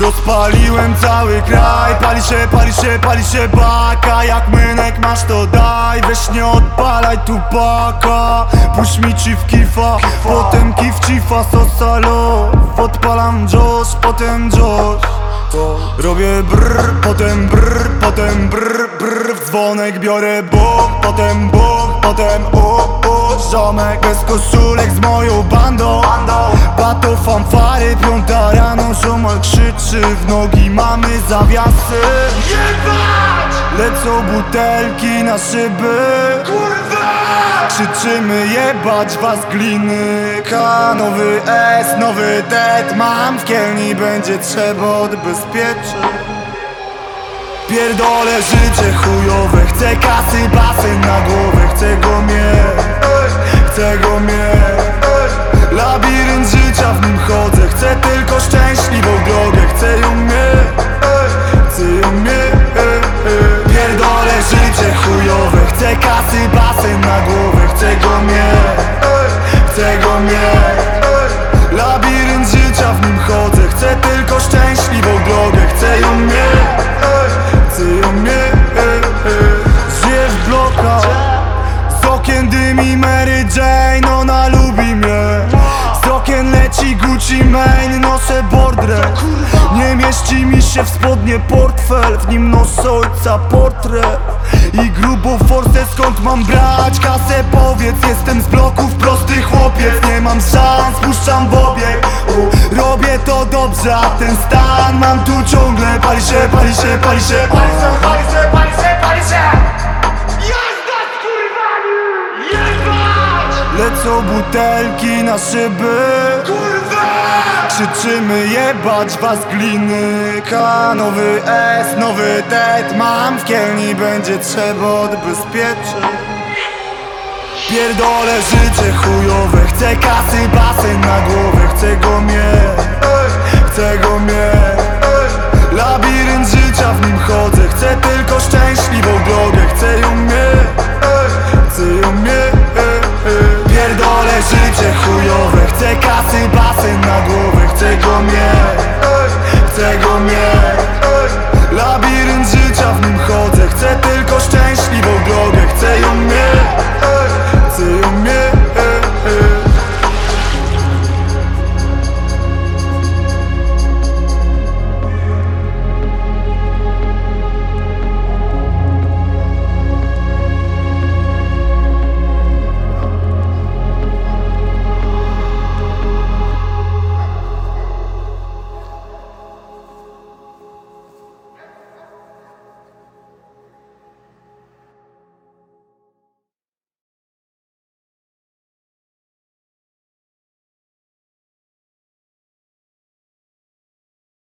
Rozpaliłem cały kraj. Pali się, pali się, pali się baka. Jak mynek masz to daj. Weź nie odpalaj tu baka Puść mi ci w kifa. Potem kif cifa sosalo. Podpalam Josh, potem Josh. Robię brr, potem brr, potem brr, brr W dzwonek biorę bok, potem bok, potem o, o Ziomek bez koszulek z moją bandą. Bato fanfary, piąta rano Ziomal krzyczy w nogi, mamy zawiasy. Jebać! Lecą butelki na szyby. Kurwa! Krzyczymy jebać was gliny. K, nowy S, nowy det Mam w kielni, będzie trzeba odbezpieczyć. Pierdolę życie chujowe Chcę kasy, basen na głowę Chcę go mieć Chcę go mieć Labirynt życia w nim chodzę. Chcę tylko szczęśliwą drogę. Chcę ją mieć. Chcę ją mieć. Pierdolę życie chujowe. Chcę kasy, basen na głowę. Chcę go mieć. Chcę go mieć. Labirynt życia w nim chodzę. Chcę tylko szczęśliwą się w spodnie portfel W nim noszę ojca portret. I grubą forsę skąd mam brać kasę? Powiedz jestem z bloków prosty chłopiec. Nie mam szans, puszczam w obieg. U, Robię to dobrze, a ten stan mam tu ciągle. Pali się, pali się, pali się. Pali się, pali się, pali się, pali się. Jazda z kurwami! Jebać! Lecą butelki na szyby. Kurwa! Krzyczymy jebać was gliny. Nowy S, nowy det Mam w kielni, będzie trzeba odbezpieczyć. Pierdolę życie chujowe. Chcę kasy, basen na głowę. Chcę go mieć, chcę go mieć. Labirynt życia, w nim chodzę. Chcę tylko szczęśliwą drogę. Chcę ją mieć, chcę ją mieć. Pierdolę życie chujowe. Chcę kasy, basen tego mieć